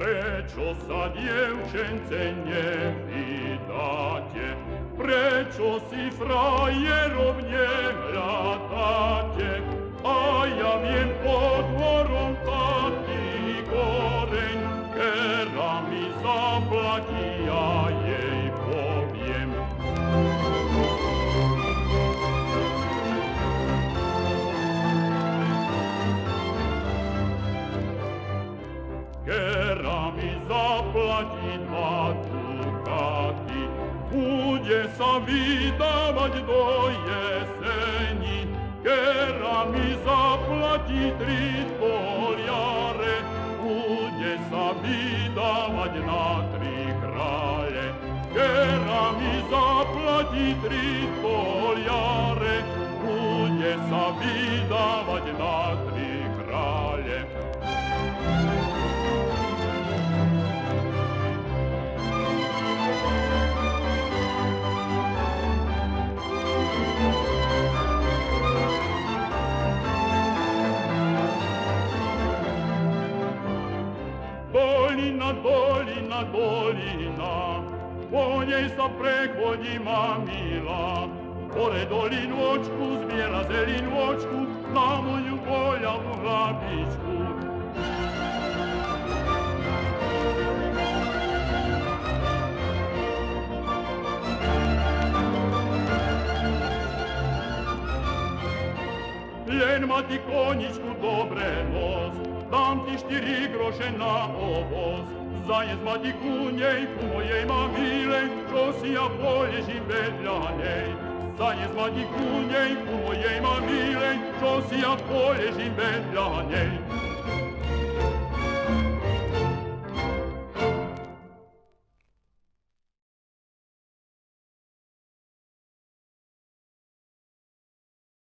preciosa diecenze e nevidatie, preciosi fraierom nevratate, aia mien potvorom patigoren, che ramis aplatia ducati, Uge sa vita ma di doie segni, Ch'era misa platitri poliare, Uge sa vita ma di natri crale, Ch'era misa platitri poliare, Uge sa vita ma di natri dolina, dolina, dolina, po njej sa prehodima mila. Pored dolinu očku, zbjela zelinu očku, na moju goljavu glavičku, mati konjičku dobre nos, dam ti štiri groše na ovoz. Zajec mati kunjej, kumojej ma mile, čo si ja bolje živela nej. Zajec mati kunjej, kumojej ma mile, čo si ja bolje živela nej.